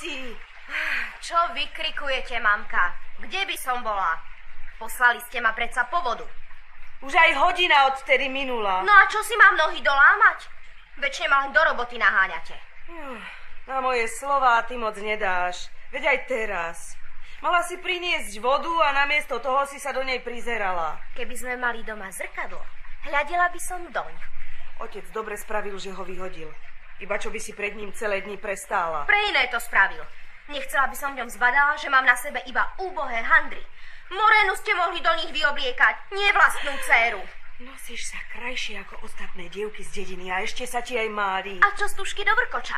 si? Čo vykrikujete, mamka? Kde by som bola? Poslali ste ma predsa po vodu. Už aj hodina odtedy minula. No a čo si mám nohy dolámať? Večne ma len do roboty naháňate. Na moje slova ty moc nedáš. Veď aj teraz. Mala si priniesť vodu a namiesto toho si sa do nej prizerala. Keby sme mali doma zrkadlo, hľadela by som doň. Otec dobre spravil, že ho vyhodil. Iba čo by si pred ním celé dni prestála. Pre iné to spravil. Nechcela by som v ňom zbadala, že mám na sebe iba úbohé handry. Morenu ste mohli do nich vyobliekať, nie vlastnú dceru. Nosíš sa krajšie ako ostatné dievky z dediny a ešte sa ti aj mári. A čo stužky do vrkoča?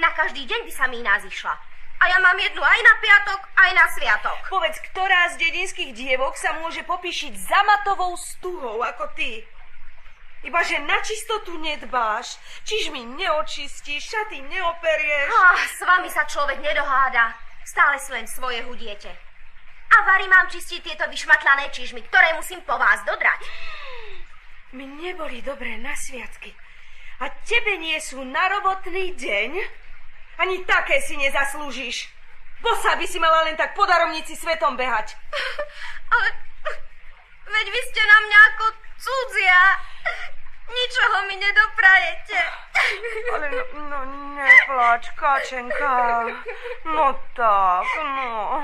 Na každý deň by sa mi iná zišla. A ja mám jednu aj na piatok, aj na sviatok. Povedz, ktorá z dedinských dievok sa môže popíšiť zamatovou stuhou ako ty? Iba, že na čistotu nedbáš, čiž mi neočistíš, šaty neoperieš. Ah, s vami sa človek nedoháda. Stále si len svoje hudiete. A Vary mám čistiť tieto vyšmatlané čižmy, ktoré musím po vás dodrať. Mi neboli dobré na sviatky. A tebe nie sú na robotný deň? Ani také si nezaslúžiš. Bosa by si mala len tak po darovnici svetom behať. Ale veď vy ste na mňa ako cudzia. Ničoho mi nedoprajete. Ale no, no neplač, Kačenka. No tak, no.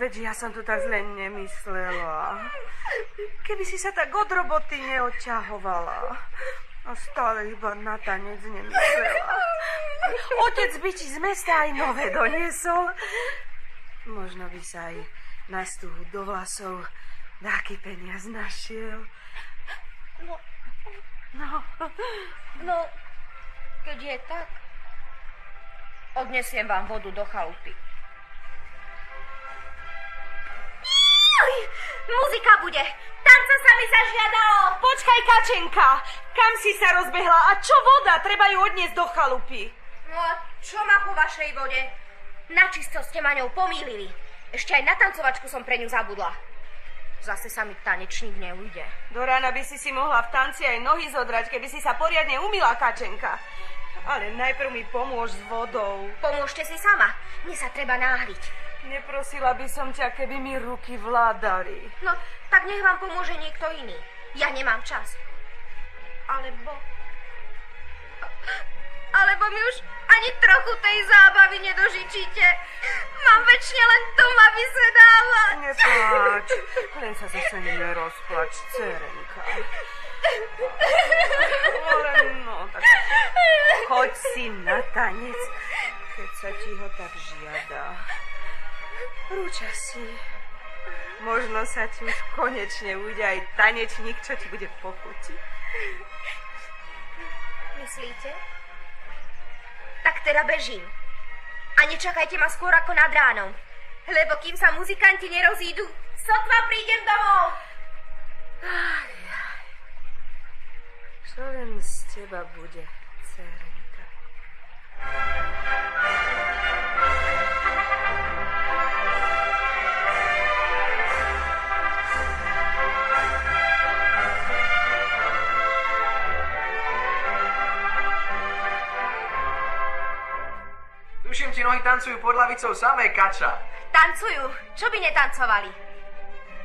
Veď ja som to tak zle nemyslela. Keby si sa tak od roboty neodťahovala. A stále iba na tanec nemyslela. Otec by ti z mesta aj nové doniesol. Možno by sa aj na stuhu do vlasov dáky peniaz našiel. No, No, no, keď je tak, odnesiem vám vodu do chalupy. Uj, muzika bude. Tanca sa mi zažiadalo. Počkaj, Kačenka. Kam si sa rozbehla? A čo voda? Treba ju odniesť do chalupy. No a čo má po vašej vode? Načisto ste ma ňou pomýlili. Ešte aj na tancovačku som pre ňu zabudla. Zase sa mi tanečník neujde. Do rána by si si mohla v tanci aj nohy zodrať, keby si sa poriadne umila, Kačenka. Ale najprv mi pomôž s vodou. Pomôžte si sama. Mne sa treba náhliť. Neprosila by som ťa, keby mi ruky vládali. No, tak nech vám pomôže niekto iný. Ja nemám čas. Alebo... Alebo mi už ani trochu tej zábavy nedožičíte. Mám väčšine len doma vysedávať. Nepláč, len sa zase nerozplač, cerenka. No, tak choď si na tanec, keď sa ti ho tak žiada. Rúča si. Možno sa ti už konečne ujde aj tanečník, čo ti bude pochutiť. Myslíte? Tak teda bežím. A nečakajte ma skôr ako nad ránom. Lebo kým sa muzikanti nerozídu, sotva prídem domov. Aj. Čo len z teba bude, dcerenka? Tancujú pod lavicou samé, Kača. Tancujú, čo by netancovali.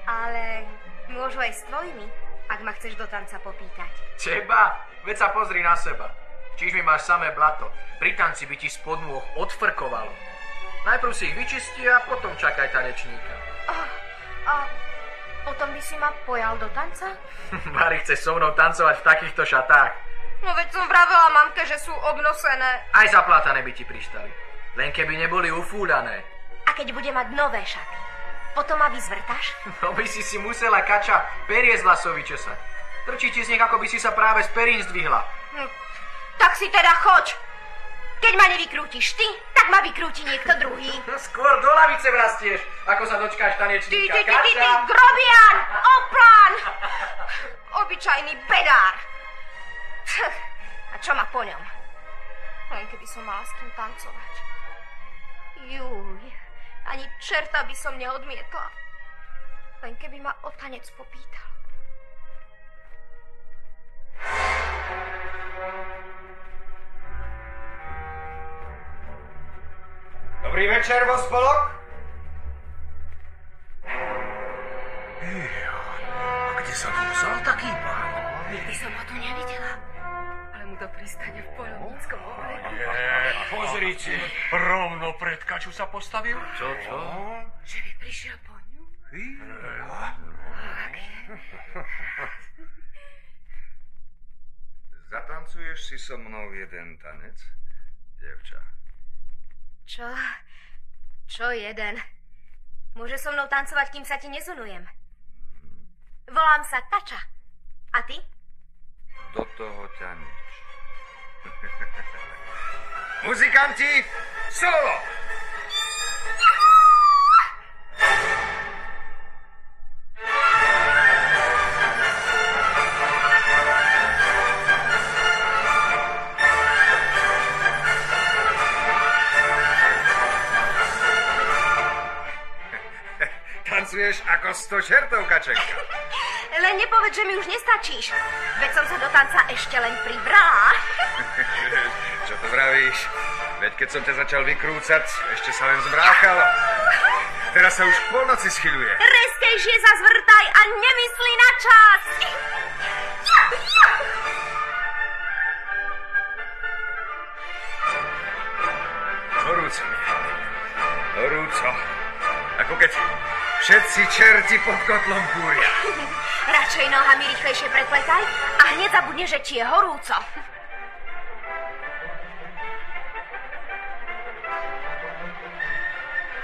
Ale môžu aj s tvojimi, ak ma chceš do tanca popýtať. Teba? Veď sa pozri na seba. Čiž mi máš samé blato. Pri tanci by ti spod nôh odfrkovalo. Najprv si ich vyčisti a potom čakaj tanečníka. A, a potom by si ma pojal do tanca? Mari chce so mnou tancovať v takýchto šatách. No veď som vravela mamke, že sú obnosené. Aj zaplatané by ti prištali. Len keby neboli ufúľané. A keď bude mať nové šaty, potom ma vyzvrtaš? No by si si musela, Kača, perie z vlasov vyčesať. Trčí ti z nich, ako by si sa práve z perín zdvihla. Hm, tak si teda choď. Keď ma nevykrútiš ty, tak ma vykrúti niekto druhý. Skôr do lavice vrastieš, ako sa dočkáš Ty, tanečníka. ty, ty, ty, ty, Kača! grobian, oplán, obyčajný bedár. A čo ma po ňom? Len keby som mala s kým tancovať. Juj, ani čerta by som neodmietla. Len keby ma o tanec popýtal. Dobrý večer, vo spolok. Ej, kde sa tu vzal taký pán? Nikdy som ho tu nevidela. To pristane v polovníckom obleke. Pozrite, rovno pred kaču sa postavil. Čo, čo? Že by prišiel po ňu? Zatancuješ si so mnou jeden tanec, devča? Čo? Čo jeden? Môže so mnou tancovať, kým sa ti nezunujem. Volám sa Kača. A ty? Do toho ťa nič. Muzikanti, solo! Tancuješ ako sto čertov, kačenka. Len nepovedz, že mi už nestačíš. Veď som sa do tanca ešte len pribrala. Čo to vravíš? Veď keď som ťa začal vykrúcať, ešte sa len zmráchalo. Teraz sa už k polnoci schyľuje. Reskejšie sa zvrtaj a nemyslí na čas. Horúco mi. Horúco. Ako keď všetci čerti pod kotlom kúria. Radšej nohami rýchlejšie prepletaj a hneď zabudne, že ti je horúco.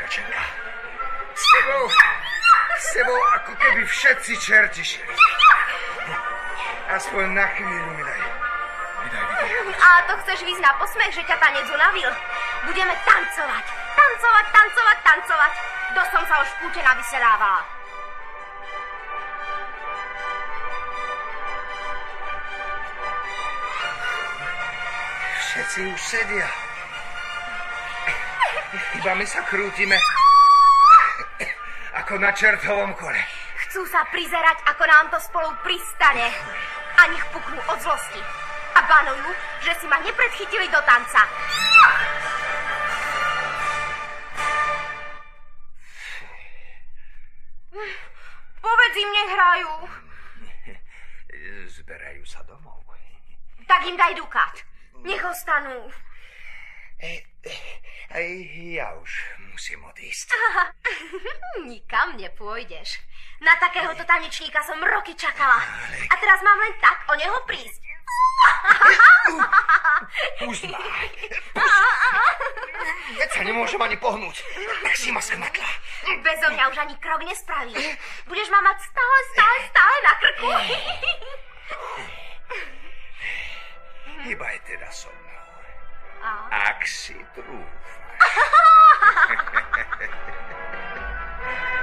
Kačenka. S tebou, s tebou ako keby všetci čerti šli. Aspoň na chvíľu mi daj. Mi daj vidieť. A to chceš výsť na posmech, že ťa tanec unavil? Budeme tancovať, tancovať, tancovať, tancovať. Dosť som sa už v kúte navysedávala. Všetci už sedia. Iba my sa krútime ako na čertovom kole. Chcú sa prizerať, ako nám to spolu pristane. A nech puknú od zlosti. A banujú, že si ma nepredchytili do tanca. Im, nech hrajú. Zberajú sa domov. Tak im daj dukát. Nech ostanú. Aj ja už musím odísť. Nikam nepôjdeš. Na takéhoto tanečníka som roky čakala. A teraz mám len tak o neho prísť. Ma. Veď sa nemôžem ani pohnúť. Tak si ma skmatla. Bezo mňa už ani krok nespravíš. Budeš ma mať stále, stále, stále na krku. Iba je teda so mnou. Ak si trúfaš.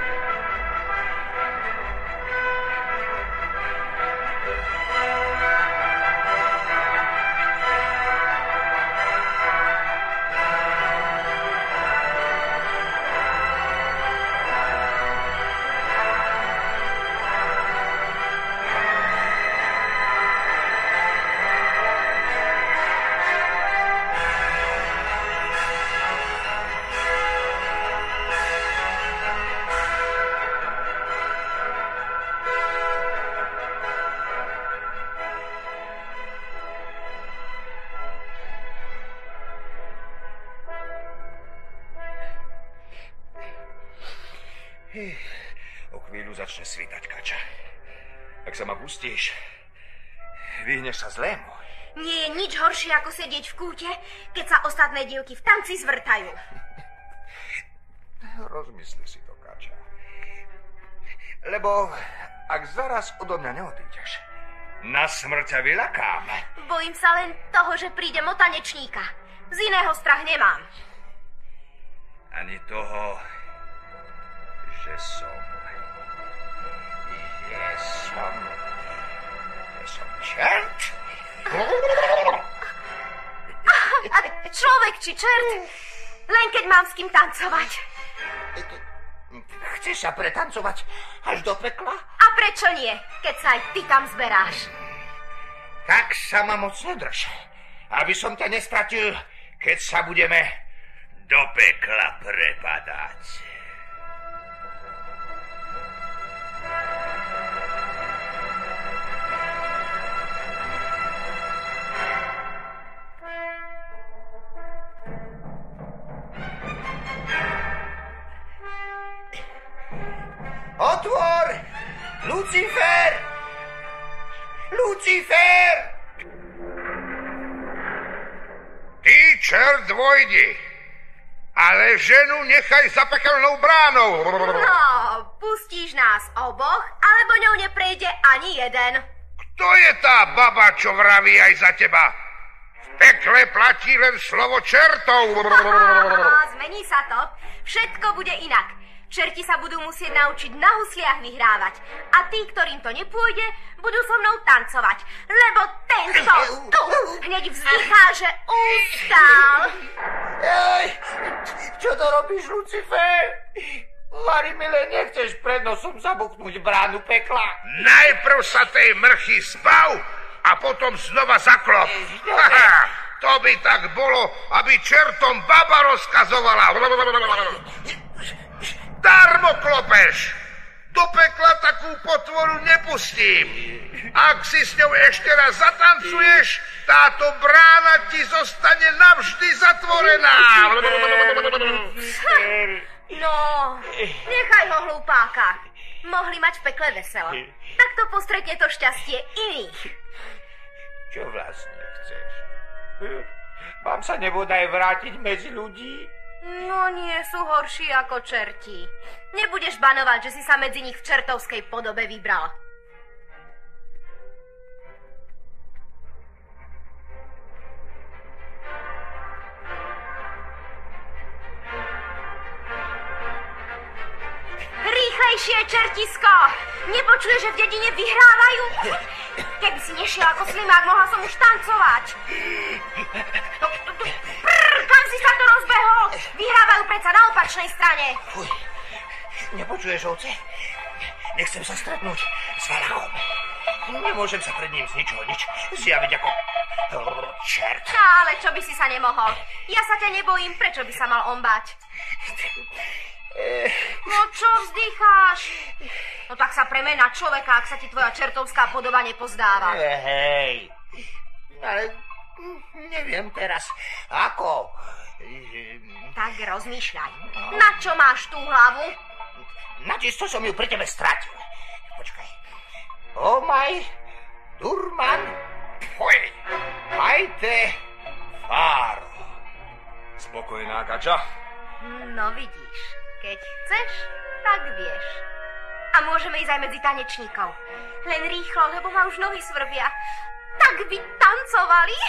O chvíľu začne svítať, Kača. Ak sa ma pustíš, vyhneš sa zlému. Nie je nič horšie, ako sedieť v kúte, keď sa ostatné dievky v tanci zvrtajú. Rozmysli si to, Kača. Lebo ak zaraz odo mňa neodídeš, na smrť ťa vylakám. Bojím sa len toho, že prídem o tanečníka. Z iného strach nemám. Ani toho, že som... Je som... Je som čert? Človek či čert, len keď mám s kým tancovať. Chceš sa pretancovať až do pekla? A prečo nie, keď sa aj ty tam zberáš? Tak sa ma moc nedrž, aby som ťa nestratil, keď sa budeme do pekla prepadáte. Lucifer! Lucifer! Ty čert dvojdi, ale ženu nechaj za pekelnou bránou. No, pustíš nás oboch, alebo ňou neprejde ani jeden. Kto je tá baba, čo vraví aj za teba? V pekle platí len slovo čertov. Zmení sa to. Všetko bude inak. Čerti sa budú musieť naučiť na husliach vyhrávať. A tí, ktorým to nepôjde, budú so mnou tancovať. Lebo tento tu hneď vzdychá, že ustal. Ej, čo to robíš, Lucifer? Vary, milé, nechceš pred nosom zabuchnúť bránu pekla? Najprv sa tej mrchy zbav a potom znova zaklop. Haha, to by tak bolo, aby čertom baba rozkazovala. Darmo klopeš. Do pekla takú potvoru nepustím. Ak si s ňou ešte raz zatancuješ, táto brána ti zostane navždy zatvorená. No, nechaj ho, hlupáka. Mohli mať v pekle veselo. Takto postretne to šťastie iných. Čo vlastne chceš? Hm? Mám sa nebodaj vrátiť medzi ľudí? No nie sú horší ako čerti. Nebudeš banovať, že si sa medzi nich v čertovskej podobe vybral. Rýchlejšie, čertisko! Nepočuje, že v dedine vyhrávajú? Keby si nešiel ako slimák, mohla som už tancovať. Si sa to rozbehol? Vyhrávajú predsa na opačnej strane. Fuj, nepočuješ, ovce? Nechcem sa stretnúť s Valachom. Nemôžem sa pred ním z ničoho nič zjaviť ako čert. Ale čo by si sa nemohol? Ja sa ťa nebojím, prečo by sa mal on báť? No čo vzdycháš? No tak sa premej na človeka, ak sa ti tvoja čertovská podoba nepozdáva. Hej, ale neviem teraz, ako. Tak rozmýšľaj. Na čo máš tú hlavu? Načisto som ju pri tebe stratil. Počkaj. O maj, Durman, Fuj. majte, fáro. Spokojná kača? No vidíš, keď chceš, tak vieš. A môžeme ísť aj medzi tanečníkov. Len rýchlo, lebo ma už nohy svrbia. Tak by tancovali.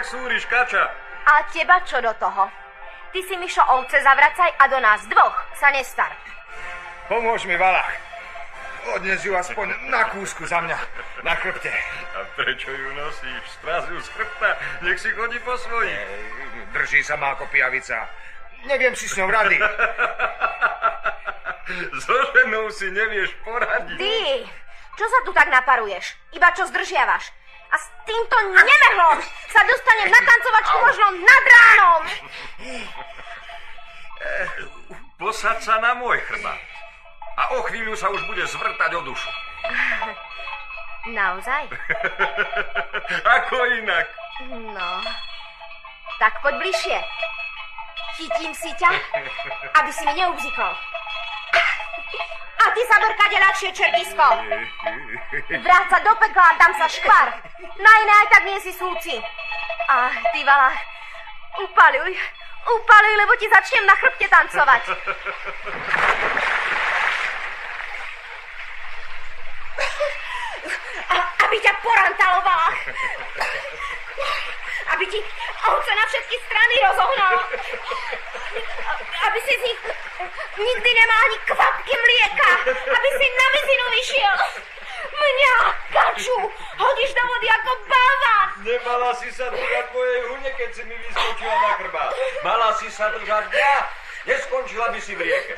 tak súriš, kača? A teba čo do toho? Ty si, Mišo, ovce zavracaj a do nás dvoch sa nestar. Pomôž mi, Valach. Odnes ju aspoň na kúsku za mňa, na chrbte. A prečo ju nosíš? Stráz ju z chrbta, nech si chodí po svojich. Drží sa má ako pijavica. Neviem si s ňou rady. So ženou si nevieš poradiť. Ty, čo sa tu tak naparuješ? Iba čo zdržiavaš? A s týmto nemehlom sa dostanem na tancovačku možno nad ránom. Posaď sa na môj chrbát. A o chvíľu sa už bude zvrtať o dušu. Naozaj? Ako inak. No, tak poď bližšie. Chytím si ťa, aby si mi neubzikol. A ty sa brkade ľahšie, čertisko. Vráť sa do pekla a tam sa škvar. Na iné aj tak nie si súci. Ach, ty valách, upaluj, upaluj, lebo ti začnem na chrbte tancovať. A, aby ťa porantalovala. Aby ti ovce na všetky strany rozohnalo. Aby si z nich nikdy nemal ani kvapky mlieka. Aby si na mizinu vyšiel. Mňa, kaču, hodíš do vody ako balván. Nemala si sa držať mojej hune, keď si mi vyskočila na chrbát. Mala si sa držať mňa. Neskončila by si v rieke.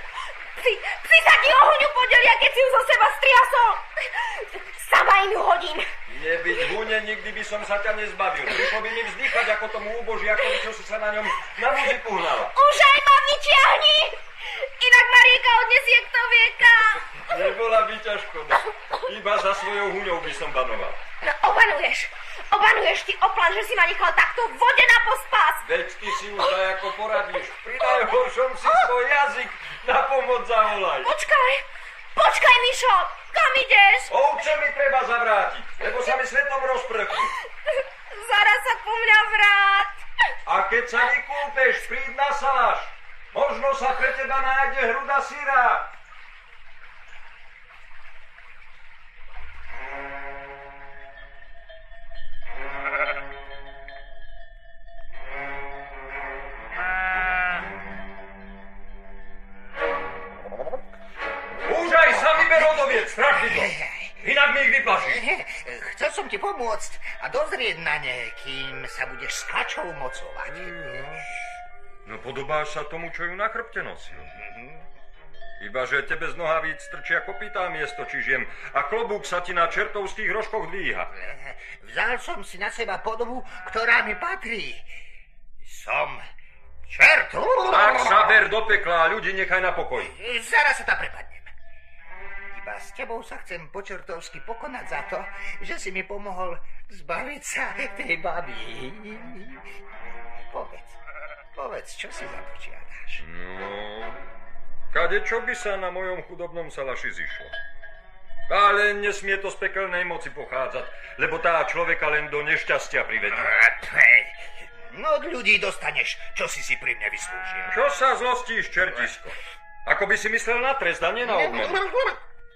Psi, psi sa ti o huňu podelia, keď si ju zo seba striasol. Sama im ju hodím. Nebyť hune, nikdy by som sa ťa nezbavil. Prišlo by mi vzdychať ako tomu úbožiakovi, čo si sa na ňom na muži puhnala. Už aj ma vyťahni. Inak ma rieka odnesie kto vie kam. Nebola by ťažko. Iba za svojou huňou by som banoval. No, obanuješ. Obanuješ ty oplan, že si ma nechal takto vode na pospas. Veď ty si už daj ako poradíš. Pri najhoršom si svoj jazyk na pomoc zavolaj. Počkaj. Počkaj, Mišo. Kam ideš? Ovce mi treba zavrátiť, lebo sa mi svetom rozprchnú. Zaraz sa po mňa vrát. A keď sa vykúpeš, príď na saláš. Možno sa pre teba nájde hruda syra. Pomôcť a dozrieť na ne, kým sa budeš s kačou mocovať. No podobáš sa tomu, čo ju na chrbte nosil. Iba, že tebe z nohavíc strčia kopytá miesto, či žiem, a klobúk sa ti na čertovských rožkoch dvíha. Vzal som si na seba podobu, ktorá mi patrí. Som čert. Tak sa ber do pekla a ľudí nechaj na pokoji. Zaraz sa tam prepadnem. Iba s tebou sa chcem počertovsky pokonať za to, že si mi pomohol zbaviť sa tej baby. Povedz, povedz, čo si za to žiadaš? No, kade čo by sa na mojom chudobnom salaši zišlo. Ale nesmie to z pekelnej moci pochádzať, lebo tá človeka len do nešťastia privedie. No od ľudí dostaneš, čo si si pri mne vyslúžil. Čo sa zlostíš, čertisko? Ako by si myslel na trest a nie na odmenu.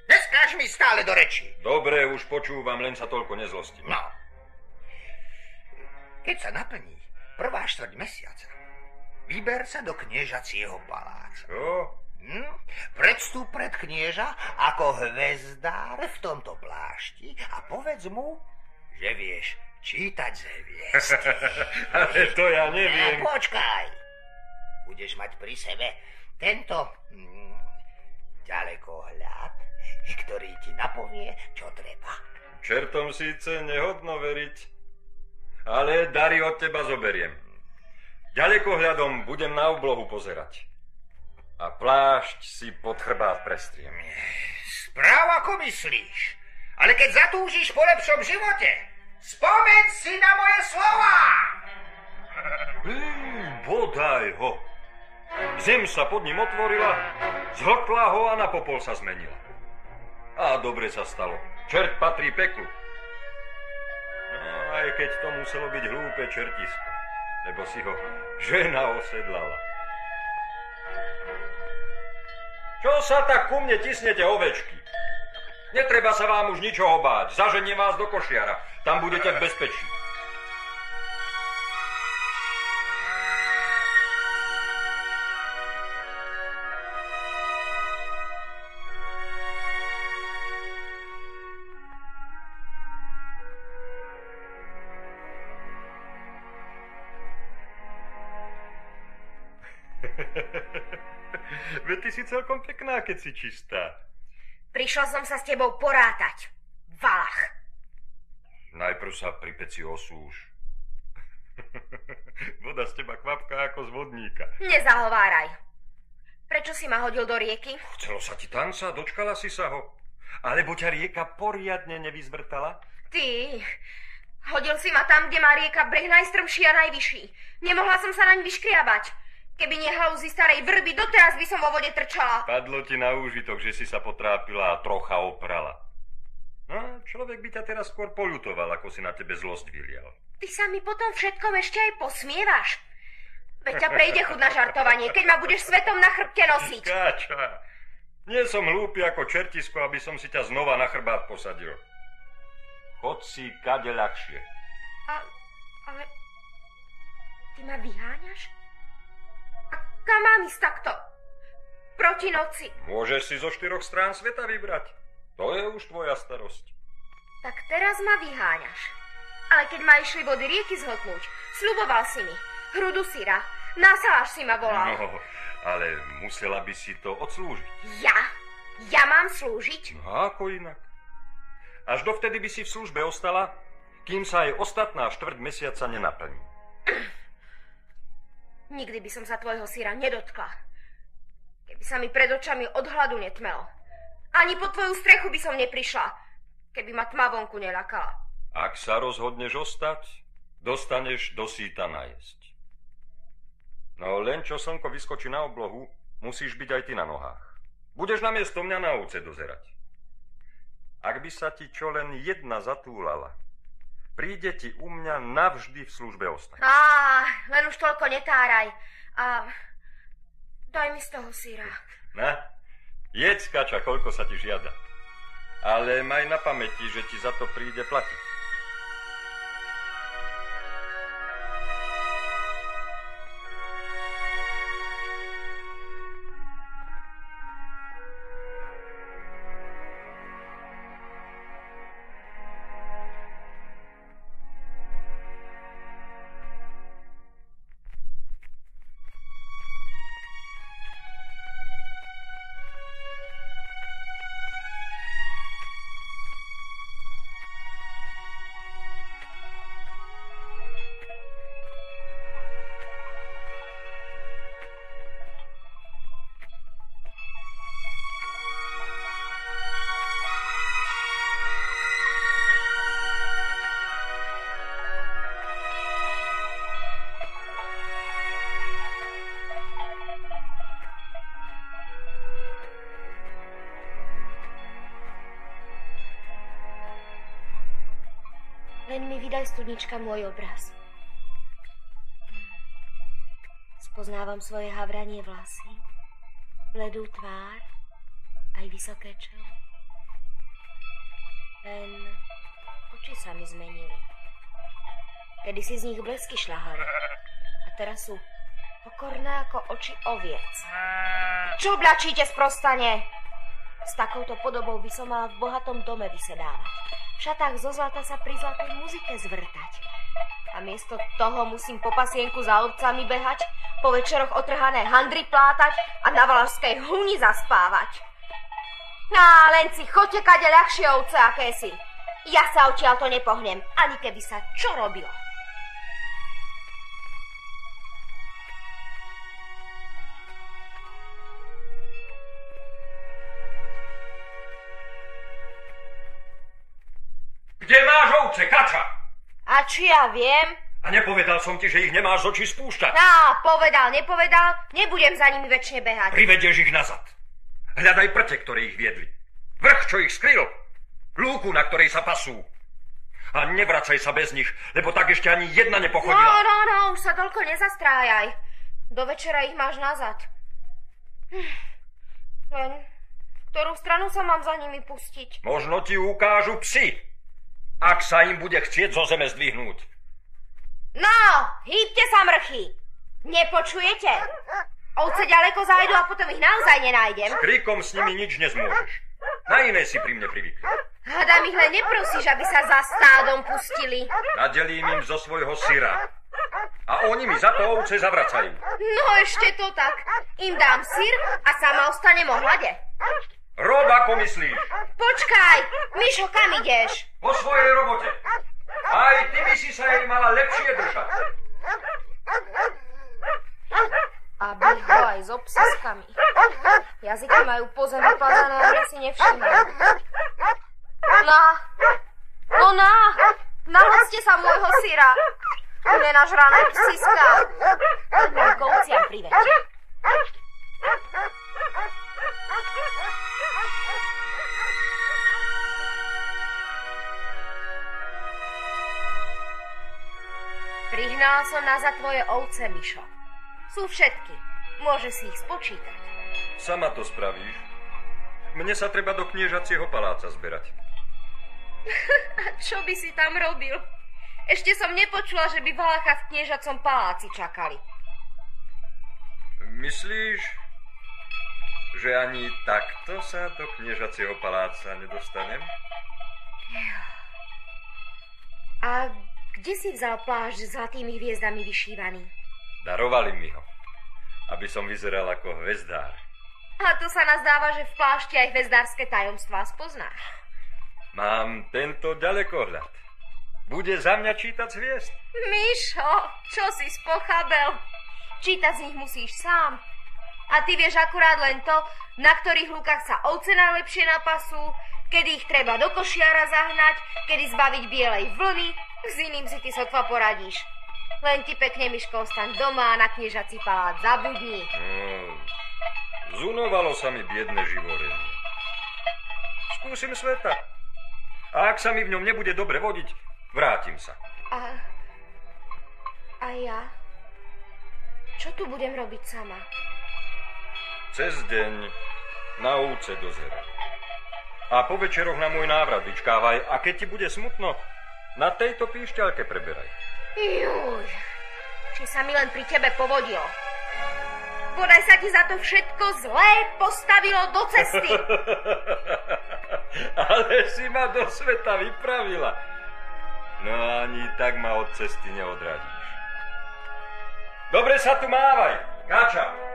Neskáž mi stále do reči. Dobre, už počúvam, len sa toľko nezlostím. No. Keď sa naplní prvá štvrť mesiaca, vyber sa do kniežacieho paláca. Čo? Hm? Predstup pred knieža ako hvezdár v tomto plášti a povedz mu, že vieš čítať z hviezd. Ale to ja neviem. No, počkaj. Budeš mať pri sebe tento hm, ďalekohľad, ktorý ti napovie, čo treba. Čertom síce nehodno veriť, ale dary od teba zoberiem. Ďalekohľadom budem na oblohu pozerať. A plášť si pod chrbát prestriem. Správ ako myslíš, ale keď zatúžiš po lepšom živote, spomeň si na moje slova! Hm, bodaj ho. Zem sa pod ním otvorila, zhlkla ho a na popol sa zmenila. A dobre sa stalo. Čert patrí peklu. No, aj keď to muselo byť hlúpe čertisko, lebo si ho žena osedlala. Čo sa tak ku mne tisnete, ovečky? Netreba sa vám už ničoho báť. Zaženiem vás do košiara. Tam budete v bezpečí. Veď ty si celkom pekná, keď si čistá. Prišla som sa s tebou porátať. Valach. Najprv sa pri peci osúž. Voda z teba kvapká ako z vodníka. Nezahováraj. Prečo si ma hodil do rieky? Chcelo sa ti tanca, dočkala si sa ho. Alebo ťa rieka poriadne nevyzvrtala? Ty, hodil si ma tam, kde má rieka breh najstrmší a najvyšší. Nemohla som sa naň vyškriabať. Keby nie halúzy starej vrby, doteraz by som vo vode trčala. Padlo ti na úžitok, že si sa potrápila a trocha oprala. No, človek by ťa teraz skôr poľutoval, ako si na tebe zlosť vylial. Ty sa mi potom všetkom ešte aj posmievaš. Veď ťa prejde chud na žartovanie, keď ma budeš svetom na chrbte nosiť. Káča, nie som hlúpy ako čertisko, aby som si ťa znova na chrbát posadil. Chod si kade ľahšie. A, ale ty ma vyháňaš? Kam mám ísť takto? Proti noci. Môžeš si zo štyroch strán sveta vybrať. To je už tvoja starosť. Tak teraz ma vyháňaš. Ale keď ma išli vody rieky zhltnúť, sluboval si mi. Hrudu syra. Na saláš si ma volal. No, ale musela by si to odslúžiť. Ja? Ja mám slúžiť? No ako inak? Až dovtedy by si v službe ostala, kým sa aj ostatná štvrť mesiaca nenaplní. Nikdy by som sa tvojho syra nedotkla. Keby sa mi pred očami od hladu netmelo. Ani po tvoju strechu by som neprišla, keby ma tma vonku nelakala. Ak sa rozhodneš ostať, dostaneš do síta najesť. No len čo slnko vyskočí na oblohu, musíš byť aj ty na nohách. Budeš na miesto mňa na ovce dozerať. Ak by sa ti čo len jedna zatúlala, príde ti u mňa navždy v službe ostať. Á, len už toľko netáraj. A daj mi z toho síra. Na, jedz, kača, koľko sa ti žiada. Ale maj na pamäti, že ti za to príde platiť. Len mi vydaj, studnička, môj obraz. Spoznávam svoje havranie vlasy, bledú tvár, aj vysoké čelo. Len oči sa mi zmenili. Kedy si z nich blesky šľahali. A teraz sú pokorné ako oči oviec. Čo blačíte sprostane? S takouto podobou by som mala v bohatom dome vysedávať v šatách zo zlata sa pri zlatej muzike zvrtať. A miesto toho musím po pasienku za ovcami behať, po večeroch otrhané handry plátať a na valašskej huni zaspávať. Á, len si chodte kade ľahšie ovce, aké si. Ja sa odtiaľ to nepohnem, ani keby sa čo robilo. Ovce, kača? A či ja viem? A nepovedal som ti, že ich nemáš z očí spúšťať. Á, povedal, nepovedal, nebudem za nimi väčšine behať. Privedieš ich nazad. Hľadaj prte, ktoré ich viedli. Vrch, čo ich skryl. Lúku, na ktorej sa pasú. A nevracaj sa bez nich, lebo tak ešte ani jedna No, nepochodila. no, no, už sa toľko nezastrájaj. Do večera ich máš nazad. Hm. Len, ktorú stranu sa mám za nimi pustiť? Možno ti ukážu psi, ak sa im bude chcieť zo zeme zdvihnúť. No, hýbte sa, mrchy. Nepočujete? Ovce ďaleko zájdu a potom ich naozaj nenájdem. Krikom s nimi nič nezmôžeš. Na iné si pri mne privykli. Hádam ich len neprosíš, aby sa za stádom pustili. Nadelím im zo svojho syra. A oni mi za to ovce zavracajú. No ešte to tak. Im dám syr a sama ostanem o hlade. Rob, ako myslíš. Počkaj, Mišo, kam ideš? Po svojej robote. Aj ty by si sa jej mala lepšie držať. Aby ho aj s obsiskami. Jazyky majú po zemi padané, ale si nevšímajú. Na, no na, nahoďte sa môjho syra. Nenažrané psiska. Poď môj priveďte. Prihnala som nazad tvoje ovce, Mišo. Sú všetky. Môže si ich spočítať. Sama to spravíš. Mne sa treba do kniežacieho paláca zberať. A čo by si tam robil? Ešte som nepočula, že by Valacha v kniežacom paláci čakali. Myslíš, že ani takto sa do kniežacieho paláca nedostanem? A kde si vzal plášť s zlatými hviezdami vyšívaný? Darovali mi ho, aby som vyzeral ako hvezdár. A to sa nazdáva, že v plášti aj hvezdárske tajomstvá spoznáš. Mám tento ďalekohľad. Bude za mňa čítať z hviezd? Mišo, čo si spochabel? Čítať z nich musíš sám. A ty vieš akurát len to, na ktorých lukách sa ovce najlepšie napasú, kedy ich treba do košiara zahnať, kedy zbaviť bielej vlny, s iným si ty sotva poradíš. Len ty pekne, Miško, ostaň doma a na kniežací palác zabudni. No, zunovalo sa mi biedne živorenie. Skúsim sveta. A ak sa mi v ňom nebude dobre vodiť, vrátim sa. A... A ja? Čo tu budem robiť sama? Cez deň na úce dozerať. A po večeroch na môj návrat vyčkávaj. A keď ti bude smutno, na tejto píšťalke preberaj. Juj, či sa mi len pri tebe povodilo. Bodaj sa ti za to všetko zlé postavilo do cesty. Ale si ma do sveta vypravila. No ani tak ma od cesty neodradíš. Dobre sa tu mávaj, Káča.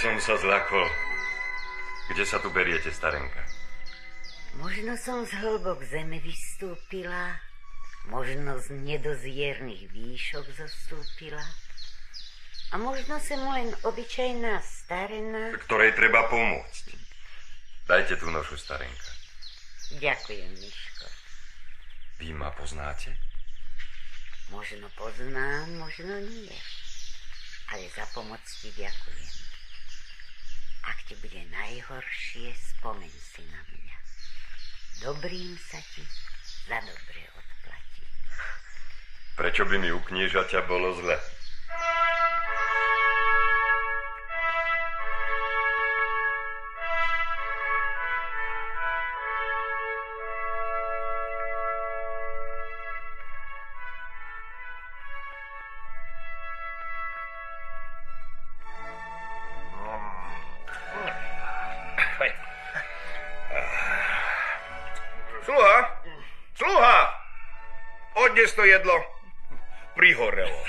Som sa zlakol. Kde sa tu beriete, starenka? Možno som z hlbok zeme vystúpila, možno z nedoziernych výšok zostúpila. A možno som len obyčajná starena. Ktorej treba pomôcť. Dajte tú nošu, starenka. Ďakujem, Miško. Vy ma poznáte? Možno poznám, možno nie. Ale za pomoc ti ďakujem. Ak ti bude najhoršie, spomeň si na mňa. Dobrým sa ti za dobre odplatí. Prečo by mi u kniežaťa bolo zle? Odnes to jedlo. Prihorelo.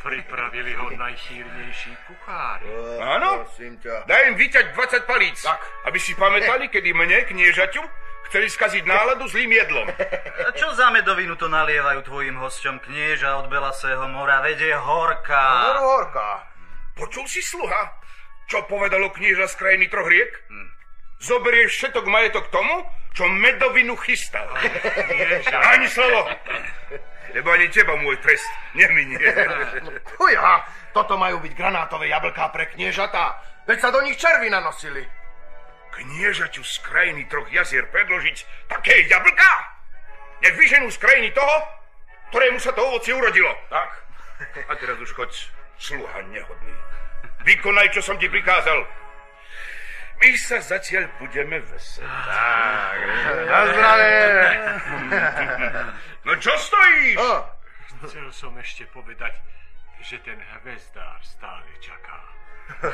Pripravili ho najchýrnejší kuchár. Áno? Daj im vyťať 20 palíc. Tak. Aby si pamätali, kedy mne, kniežaťu, chceli skaziť náladu zlým jedlom. A čo za medovinu to nalievajú tvojim hosťom knieža od Belasého mora? Veď je horká. horká. Počul si sluha? Čo povedalo knieža z krajiny troch riek? Hm. Zoberieš všetok majetok tomu, čo medovinu chystal. Ani slovo. Lebo ani teba môj trest neminie. Chuja, toto majú byť granátové jablká pre kniežatá. Veď sa do nich červy nanosili. Kniežaťu z krajiny troch jazier predložiť také jablká? Nech vyženú z krajiny toho, ktorému sa to ovocie urodilo. Tak. A teraz už choď, sluha nehodný. Vykonaj, čo som ti prikázal. My sa zatiaľ budeme veseliť. Tak. Na zdravie. No čo stojíš? O, Chcel som ešte povedať, že ten hvezdár stále čaká.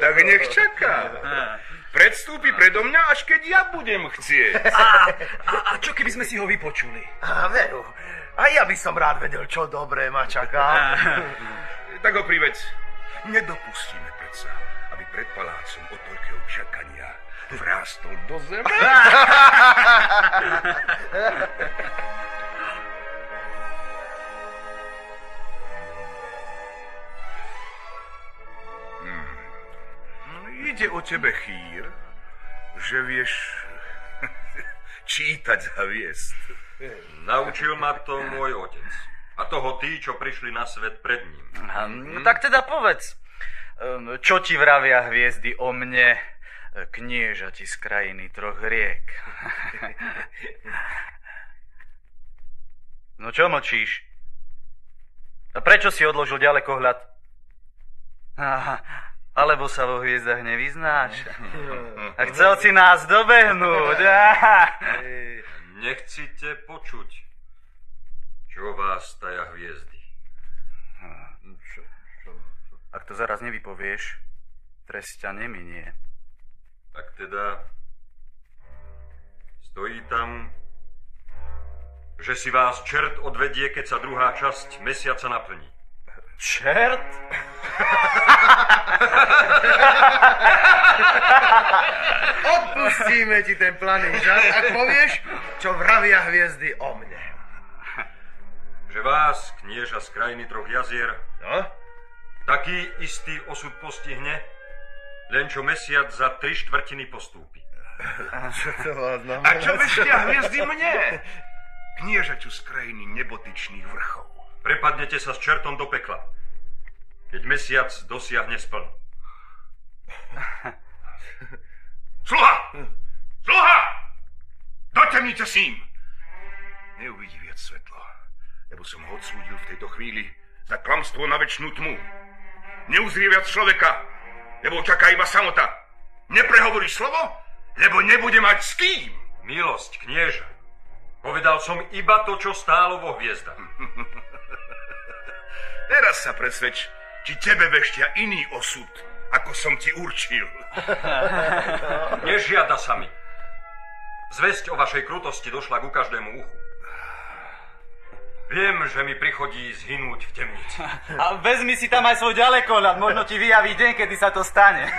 Tak nech čaká. Predstúpi predo mňa, až keď ja budem chcieť. A, a, a čo keby sme si ho vypočuli? a veru, a ja by som rád vedel, čo dobré ma čaká. Tak ho privec. Nedopustíme predsa, pred palácom od toľkého čakania vrástol do zeme. Hmm. No, Ide o tebe chýr, že vieš čítať hviezd. Naučil ma to môj otec. A toho tí, čo prišli na svet pred ním. Hm, Tak teda povedz, čo ti vravia hviezdy o mne, knieža ti z krajiny troch riek? No čo mlčíš? A prečo si odložil ďalekohľad? Aha, alebo sa vo hviezdach nevyznáš? A chcel si nás dobehnúť. Aha. Nechcite počuť, čo vás taja hviezdy. Čo, čo? Ak to zaraz nevypovieš, trest ťa neminie. Tak teda stojí tam, že si vás čert odvedie, keď sa druhá časť mesiaca naplní. Čert? Odpustíme ti ten planý žart, ak povieš, čo vravia hviezdy o mne. Že vás, knieža z krajiny troch jazier, No? Taký istý osud postihne, len čo mesiac za tri štvrtiny postúpi. Čo to znamená? A čo veštia hviezdy mne? Kniežaťu z krajiny nebotyčných vrchov. Prepadnete sa s čertom do pekla, keď mesiac dosiahne spln. Sluha! Sluha! Do temnice s ním! Neuvidí viac svetlo, lebo som ho odsúdil v tejto chvíli za klamstvo na väčšnú tmu. Neuzrie viac človeka, lebo čaká iba samota. Neprehovorí slovo, lebo nebude mať s kým. Milosť, knieža. Povedal som iba to, čo stálo vo hviezdach. Teraz sa presvedč, či tebe veštia iný osud, ako som ti určil. Nežiada sa mi. Zväzť o vašej krutosti došla ku každému uchu. Viem, že mi prichodí zhynúť v temnici. A vezmi si tam aj svoj ďalekohľad, možno ti vyjaví deň, kedy sa to stane.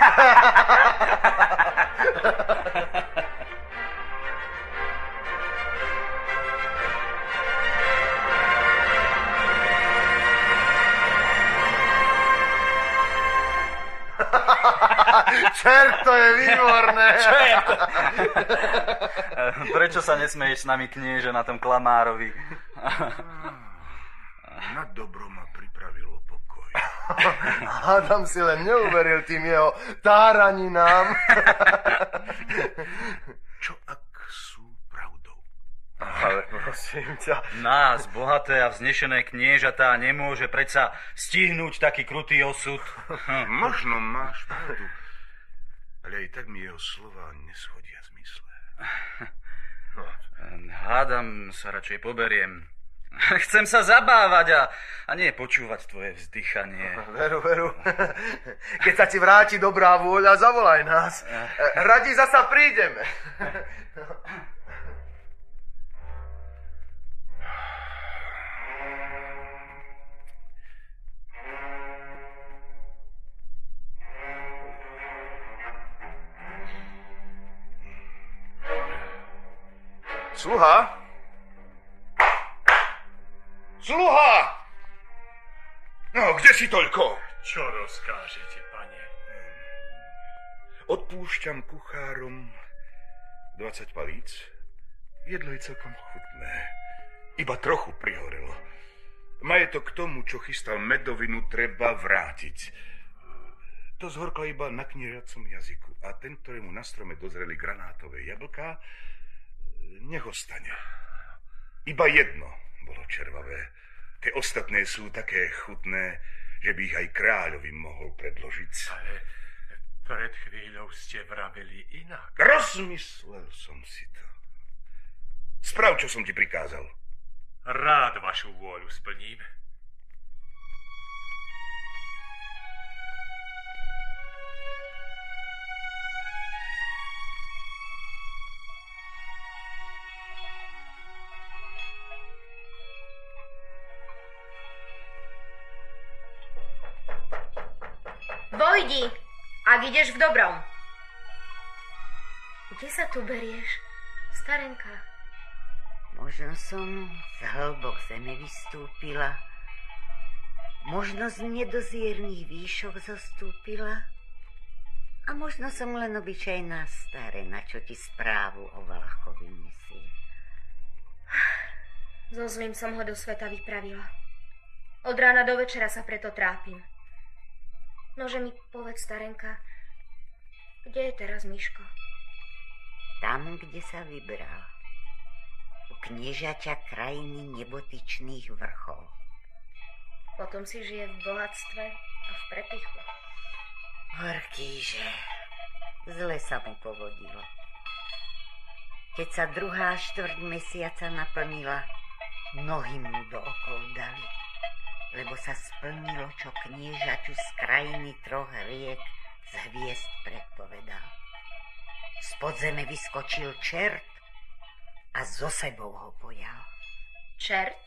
Čert, to je výborné. Prečo sa nesmeješ s nami, knieže, na tom klamárovi? Na dobro ma pripravilo pokoj. Adam si len neuveril tým jeho táraninám. Čo ak sú pravdou? Ale prosím ťa, Nás, bohaté a vznešené kniežatá, nemôže predsa stihnúť taký krutý osud. Možno máš pravdu, ale aj tak mi jeho slova neschodia zmysle. No, Hádam sa radšej poberiem. Chcem sa zabávať a, a nie počúvať tvoje vzdychanie. veru, veru. Keď sa ti vráti dobrá vôľa, zavolaj nás. Radi zasa prídeme. Sluha? Sluha! No, kde si toľko? Čo rozkážete, pane? Odpúšťam kuchárom 20 palíc. Jedlo je celkom chutné. Iba trochu prihorelo. Majetok k tomu, čo chystal medovinu, treba vrátiť. To zhorklo iba na kniežacom jazyku a ten, ktorému na strome dozreli granátové jablká, nech ostane. Iba jedno bolo červavé. Tie ostatné sú také chutné, že by ich aj kráľovi mohol predložiť. Ale pred chvíľou ste vraveli inak. Rozmyslel som si to. Sprav, čo som ti prikázal. Rád vašu vôľu splním. Ak ideš v dobrom. Kde sa tu berieš, starenka? Možno som z hlbok zeme vystúpila, možno z nedozierných výšok zostúpila a možno som len obyčajná starena, čo ti správu o Valachovi nesie. So zlým som ho do sveta vypravila. Od rána do večera sa preto trápim. Nože mi povedz, starenka, kde je teraz Miško? Tam, kde sa vybral. kniežaťa krajiny nebotyčných vrchov. Potom si žije v bohatstve a v prepichu. Horkýže, zle sa mu povodilo. Keď sa druhá štvrť mesiaca naplnila, nohy mu do okol dali, lebo sa splnilo, čo kniežaťu z krajiny troch riek z hviezd predpovedal. Z podzeme vyskočil čert a zo sebou ho pojal. Čert?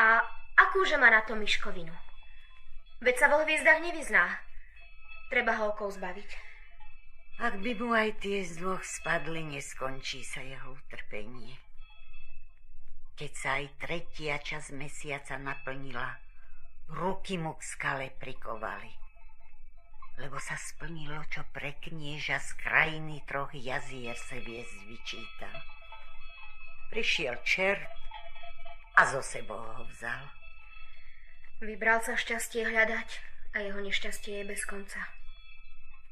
A akúže má na to myškovinu? Veď sa vo hviezdach nevyzná. Treba ho okol zbaviť. Ak by mu aj tie z dvoch spadli, neskončí sa jeho utrpenie. Keď sa aj tretia časť mesiaca naplnila, ruky mu k skale prikovali. Lebo sa splnilo, čo pre knieža z krajiny troch jazier se viez vyčítal. Prišiel čert a zo sebou ho vzal. Vybral sa šťastie hľadať a jeho nešťastie je bez konca.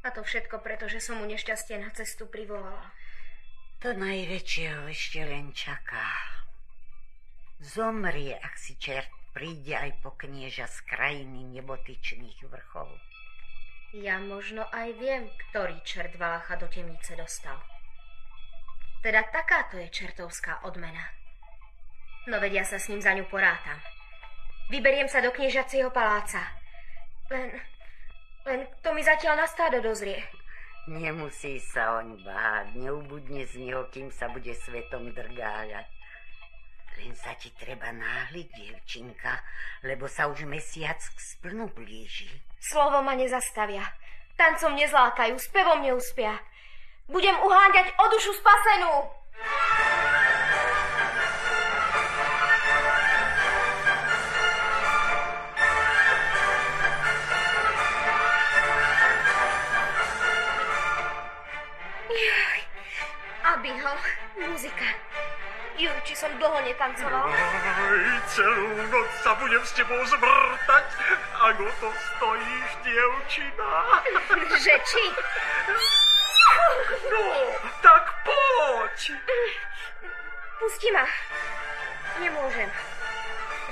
A to všetko preto, že som mu nešťastie na cestu privolala. To najväčšie ho ešte len čaká. Zomrie, ak si čert príde aj po knieža z krajiny nebotyčných vrchov. Ja možno aj viem, ktorý čert Valacha do temnice dostal. Teda takáto je čertovská odmena. No vedia sa s ním za ňu porátam. Vyberiem sa do kniežacieho paláca. Len, len to mi zatiaľ na stádo dozrie. Nemusí sa oň báť, neubudne z neho, kým sa bude svetom drgáľať. Len sa ti treba náhliť, dievčinka, lebo sa už mesiac k splnu blíži. Slovo ma nezastavia. Tancom nezlákajú, spevom neuspia. Budem uháňať o dušu spasenú. Aby ho, muzika. Ju, či som dlho netancoval. Aj, celú noc sa budem s tebou zvrtať, ako to stojíš, dievčina. Že či? No, tak poď. Pusti ma. Nemôžem.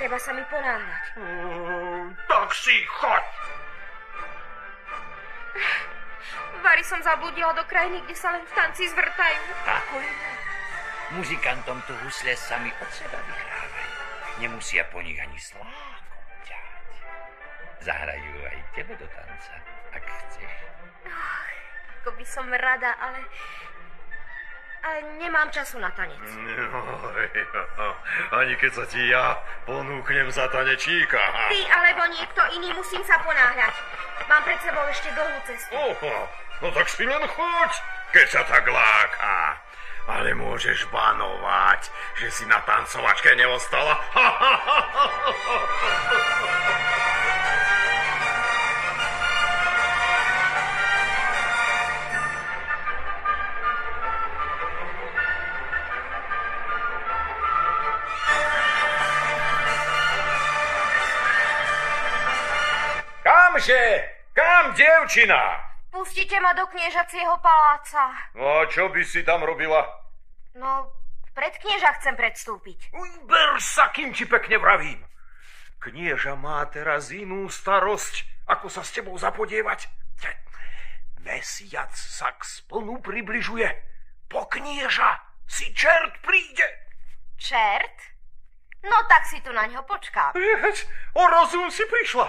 Treba sa mi ponáhľať. Mm, tak si choď. Vary som zabludila do krajiny, kde sa len v tanci zvrtajú. Pokojne. Muzikantom tu husle sami od seba vyhrávajú. Nemusia po nich ani slákom ťať. Zahrajú aj tebe do tanca, ak chceš. Ach, ako by som rada, ale... Ale nemám času na tanec. No, ani keď sa ti ja ponúknem za tanečíka. Ty alebo niekto iný musím sa ponáhľať. Mám pred sebou ešte dlhú cestu. Oho, no tak si len choď, keď sa tak láka. Ale môžeš banovať, že si na tancovačke neostala. Kamže? Kam, dievčina? Pustite ma do kniežacieho paláca. No a čo by si tam robila? No, pred knieža chcem predstúpiť. Ber sa, kým ti pekne vravím. Knieža má teraz inú starosť, ako sa s tebou zapodievať. Mesiac sa k splnu približuje. Po knieža si čert príde. Čert? No tak si tu na ňo počkám. Jeď, o rozum si prišla.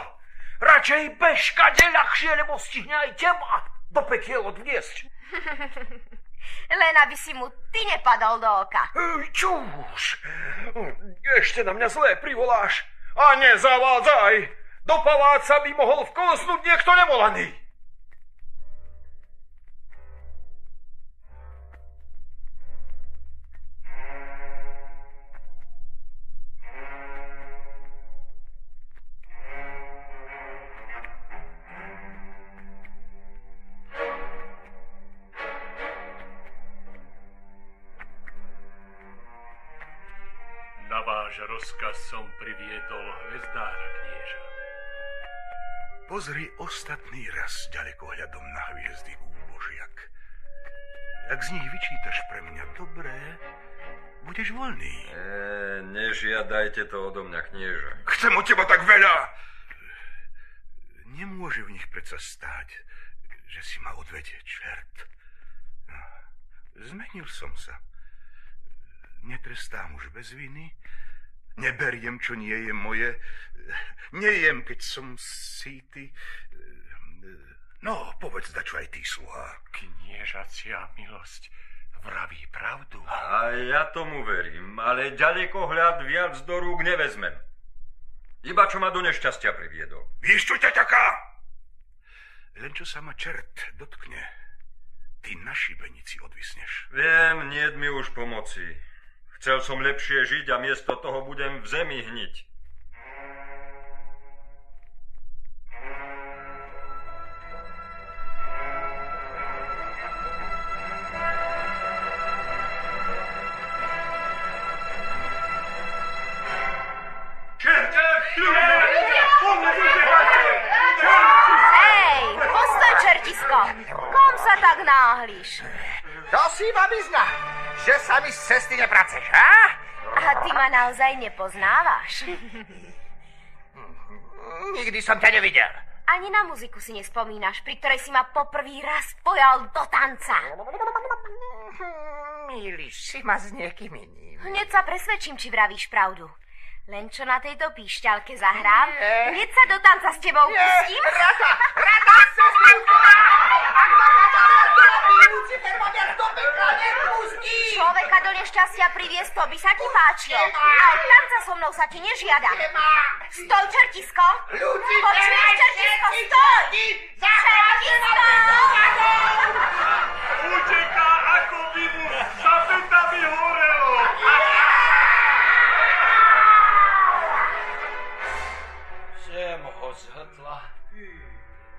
Radšej bež kade ľahšie, lebo stihne aj teba do pekiel odviesť. Len aby si mu ty nepadol do oka. Čuž, ešte na mňa zlé privoláš. A nezavádzaj, do paláca by mohol vkoznúť niekto nevolaný. Rozkaz som priviedol hvezdára knieža. Pozri ostatný raz ďalekohľadom na hviezdy úbožiak. Ak z nich vyčítaš pre mňa dobré, budeš voľný. E, nežiadajte to odo mňa, knieža. Chcem od teba tak veľa. Nemôže v nich predsa stáť, že si ma odvedie čert. No, zmenil som sa. Netrestám už bez viny, neberiem, čo nie je moje, nejem, keď som síty. No, povedz dačo aj ty, sluha. Kniežacia milosť vraví pravdu. A ja tomu verím, ale ďaleko hľad viac do rúk nevezmem. Iba čo ma do nešťastia priviedol. Vieš, čo ťa ťaká? Len čo sa ma čert dotkne, ty na šibenici odvisneš. Viem, nie mi už pomoci. Chcel som lepšie žiť a miesto toho budem v zemi hniť. Hej, postoj, čertisko! Kom sa tak náhliš? To si ma vyzna, že sa mi z cesty nepraceš, ha? A ty ma naozaj nepoznávaš. Nikdy som ťa nevidel. Ani na muziku si nespomínaš, pri ktorej si ma poprvý raz pojal do tanca. Míliš si ma s niekým iným. Hneď sa presvedčím, či vravíš pravdu. Len čo na tejto píšťalke zahrám, Nie. hneď sa do tanca s tebou Nie, pustím. rada, rada, sestrinková! Ak ma rada rozdelí, Lucifer ma viac do pekla nepustí! Človeka do nešťastia priviesť, to by sa ti páčilo. Ale tanca so mnou sa ti nežiada. Stoj, čertisko! Lucifer, Počuješ, čertisko, stoj! Čertisko! Uteká Sem ho zhotla.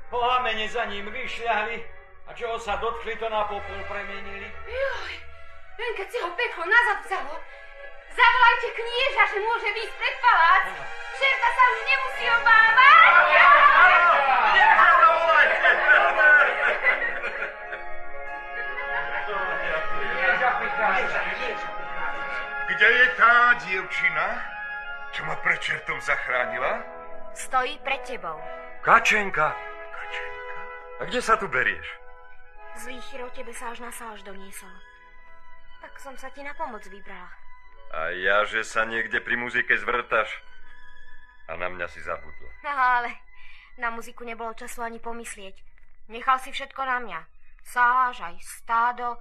Plamene za ním vyšľahli a čoho sa dotkli, to na popol premenili. Joj, len keď si ho peklo nazad vzalo. Zavolajte knieža, že môže výjsť pred palác. Šerta sa už nemusí obávať. Kde je tá dievčina, čo ma pred čertom zachránila? Stojí pred tebou. Kačenka! A kde sa tu berieš? Zlý chyrov tebe sa až na sáž doniesol. Tak som sa ti na pomoc vybrala. A ja, že sa niekde pri muzike zvrtaš. A na mňa si zabudla. No ale na muziku nebolo času ani pomyslieť. Nechal si všetko na mňa. Sáž, aj stádo.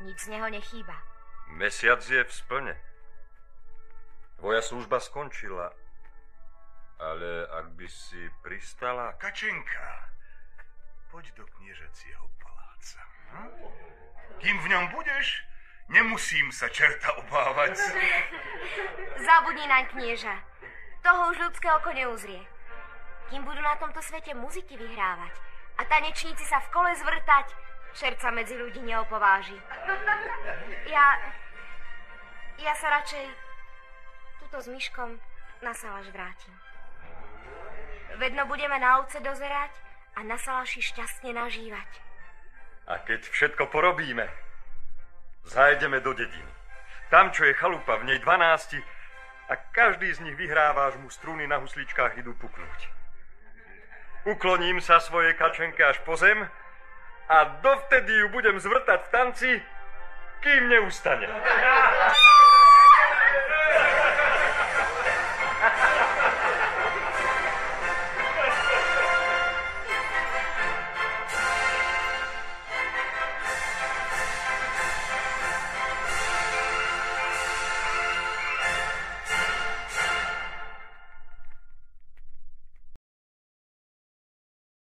Nič z neho nechýba. Mesiac je v splne. Tvoja služba skončila. Ale ak by si pristala... Kačenka, poď do kniežacieho paláca. Hm? Kým v ňom budeš, nemusím sa čerta obávať. Zabudni naň knieža. Toho už ľudské oko neuzrie. Kým budú na tomto svete muziky vyhrávať a tanečníci sa v kole zvrtať, čert sa medzi ľudí neopováži. Ja... Ja sa radšej tuto s myškom na salaš vrátim. Vedno budeme na ovce dozerať a na salaši šťastne nažívať. A keď všetko porobíme, zajdeme do dediny. Tam, čo je chalupa, v nej 12 a každý z nich vyhráva, až mu struny na husličkách idú puknúť. Ukloním sa svojej kačenke až po zem a dovtedy ju budem zvrtať v tanci, kým neustane.